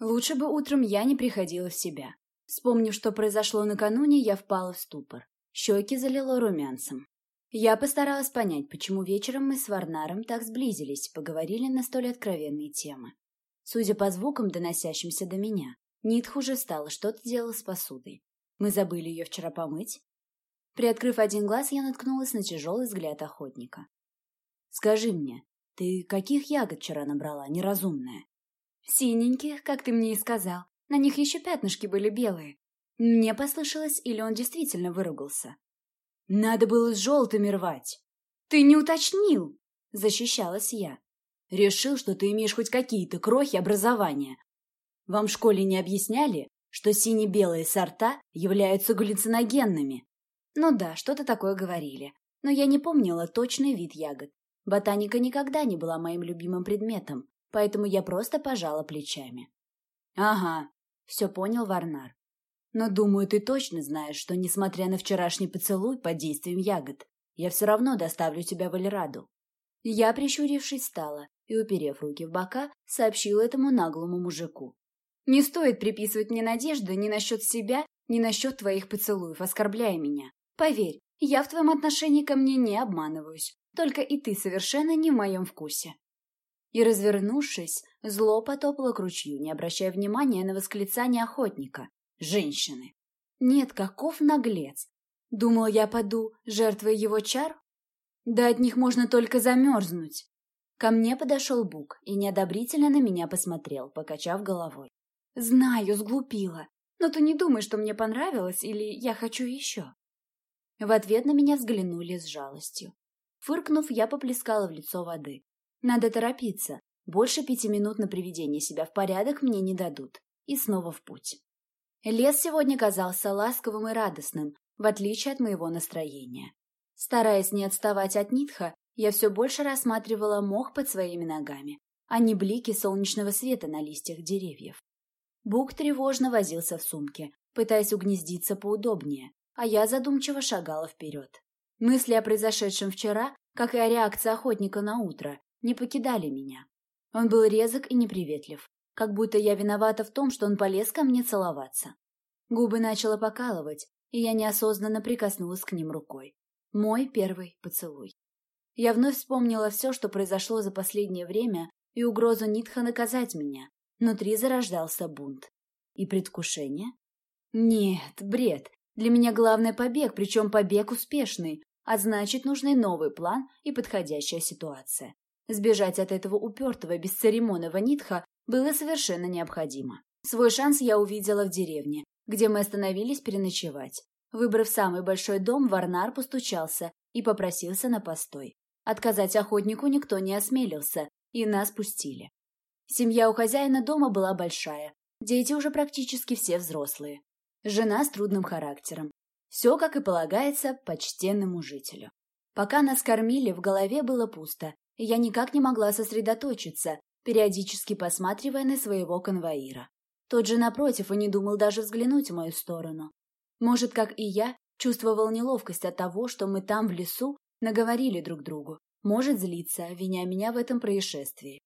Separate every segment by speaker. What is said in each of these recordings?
Speaker 1: Лучше бы утром я не приходила в себя. Вспомнив, что произошло накануне, я впала в ступор. Щеки залило румянцем. Я постаралась понять, почему вечером мы с Варнаром так сблизились, поговорили на столь откровенные темы. Судя по звукам, доносящимся до меня, Нитх уже стала что-то делала с посудой. Мы забыли ее вчера помыть? Приоткрыв один глаз, я наткнулась на тяжелый взгляд охотника. «Скажи мне, ты каких ягод вчера набрала, неразумная?»
Speaker 2: «Синеньких, как ты мне и сказал. На них еще пятнышки были белые. Мне послышалось, или он действительно выругался?»
Speaker 1: «Надо было с желтыми рвать!»
Speaker 2: «Ты не уточнил!» — защищалась я.
Speaker 1: «Решил, что ты имеешь хоть какие-то крохи образования. Вам в школе не объясняли, что сине-белые сорта являются галлюциногенными?»
Speaker 2: «Ну да, что-то такое говорили. Но я не помнила точный вид ягод. Ботаника никогда не была моим любимым предметом, поэтому я просто пожала плечами.
Speaker 1: «Ага, все понял Варнар. Но, думаю, ты точно знаешь, что, несмотря на вчерашний поцелуй под действием ягод, я все равно доставлю тебя в Эльраду».
Speaker 2: Я, прищурившись, встала и, уперев руки в бока, сообщила этому наглому мужику. «Не стоит приписывать мне надежды ни насчет себя, ни насчет твоих поцелуев, оскорбляя меня. Поверь, я в твоем отношении ко мне не обманываюсь, только и ты совершенно не в моем вкусе». И, развернувшись, зло потопало к ручью, не обращая внимания на восклицание охотника. Женщины. Нет, каков наглец. Думал, я паду, жертвой его чар? Да от них можно только замерзнуть. Ко мне подошел Бук и неодобрительно на меня посмотрел, покачав головой. Знаю, сглупила. Но ты не думай, что мне понравилось или я хочу еще. В ответ на меня взглянули с жалостью. Фыркнув, я поплескала в лицо воды. Надо торопиться. Больше пяти минут на приведение себя в порядок мне не дадут. И снова в путь. Лес сегодня казался ласковым и радостным, в отличие от моего настроения. Стараясь не отставать от Нитха, я все больше рассматривала мох под своими ногами, а не блики солнечного света на листьях деревьев. Бук тревожно возился в сумке, пытаясь угнездиться поудобнее, а я задумчиво шагала вперед. Мысли о произошедшем вчера, как и о реакции охотника на утро, не покидали меня. Он был резок и неприветлив, как будто я виновата в том, что он полез ко мне целоваться. Губы начало покалывать, и я неосознанно прикоснулась к ним рукой. Мой первый поцелуй. Я вновь вспомнила все, что произошло за последнее время, и угрозу Нитха наказать меня. Внутри зарождался бунт. И предвкушение? Нет, бред. Для меня главный побег, причем побег успешный, а значит, нужный новый план и подходящая ситуация. Сбежать от этого упертого, бесцеремонного Нитха было совершенно необходимо. Свой шанс я увидела в деревне, где мы остановились переночевать. Выбрав самый большой дом, Варнар постучался и попросился на постой. Отказать охотнику никто не осмелился, и нас пустили. Семья у хозяина дома была большая, дети уже практически все взрослые. Жена с трудным характером. Все, как и полагается, почтенному жителю. Пока нас кормили, в голове было пусто, я никак не могла сосредоточиться, периодически посматривая на своего конвоира. Тот же, напротив, и не думал даже взглянуть в мою сторону. Может, как и я, чувствовал неловкость от того, что мы там, в лесу, наговорили друг другу. Может злиться, виня меня в этом происшествии.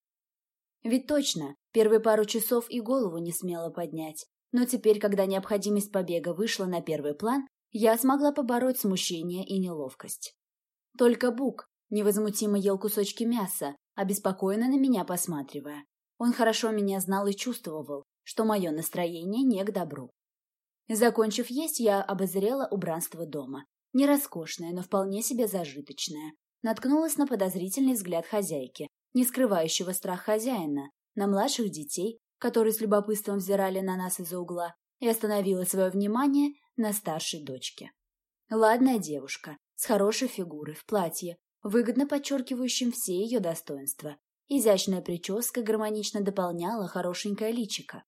Speaker 2: Ведь точно, первые пару часов и голову не смело поднять. Но теперь, когда необходимость побега вышла на первый план, я смогла побороть смущение и неловкость. Только Бук, Невозмутимо ел кусочки мяса, обеспокоенно на меня посматривая. Он хорошо меня знал и чувствовал, что мое настроение не к добру. Закончив есть, я обозрела убранство дома. Не роскошное, но вполне себе зажиточное. Наткнулась на подозрительный взгляд хозяйки, не скрывающего страх хозяина, на младших детей, которые с любопытством взирали на нас из-за угла, и остановила свое внимание на старшей дочке. Ладная девушка, с хорошей фигурой, в платье, выгодно подчеркивающим все ее достоинства. Изящная прическа гармонично дополняла хорошенькое личико.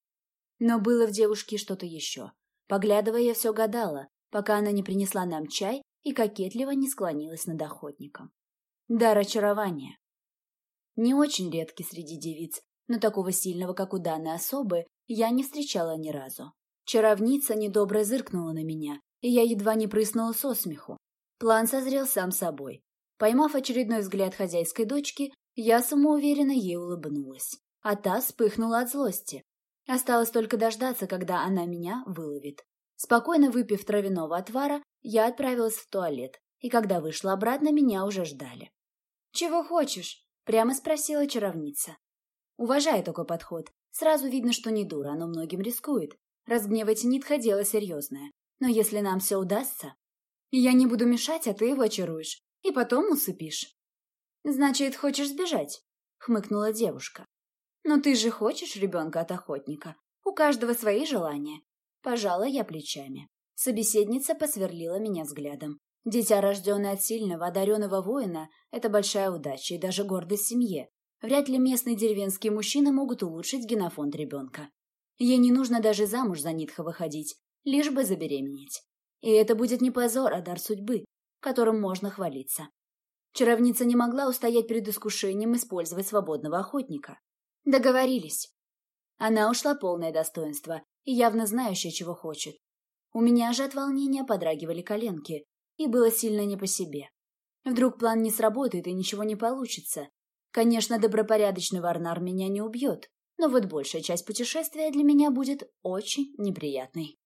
Speaker 2: Но было в девушке что-то еще. Поглядывая, я все гадала, пока она не принесла нам чай и кокетливо не склонилась над охотником. Дар очарования. Не очень редкий среди девиц, но такого сильного, как у данной особы, я не встречала ни разу. Чаровница недобро зыркнула на меня, и я едва не прыснула со смеху. План созрел сам собой. Поймав очередной взгляд хозяйской дочки, я самоуверенно ей улыбнулась, а та вспыхнула от злости.
Speaker 1: Осталось только дождаться, когда она меня выловит. Спокойно выпив травяного отвара, я отправилась в туалет, и когда вышла обратно, меня уже ждали. «Чего хочешь?» — прямо спросила чаровница. Уважаю такой подход. Сразу видно, что не дура, но многим рискует. Разгневать Нитха — дело серьезное. Но если нам все удастся... Я не буду мешать, а ты его очаруешь. И потом усыпишь. «Значит, хочешь сбежать?» — хмыкнула девушка. «Но ты же хочешь ребенка от охотника. У каждого свои желания». Пожала я плечами. Собеседница посверлила меня взглядом. Дитя, рожденное от сильного, одаренного воина, это большая удача и даже гордость семье. Вряд ли местные деревенские мужчины могут улучшить генофонд ребенка. Ей не нужно даже замуж за Нитха выходить, лишь бы забеременеть. И это будет не позор, а дар судьбы, которым можно хвалиться. Чаровница не могла устоять перед искушением использовать свободного охотника. Договорились. Она ушла полное достоинство и явно знающая, чего хочет. У меня же от волнения подрагивали коленки, и было сильно не по себе. Вдруг план не сработает и ничего не получится. Конечно, добропорядочный Варнар меня не убьет, но вот большая часть путешествия для меня будет очень неприятной.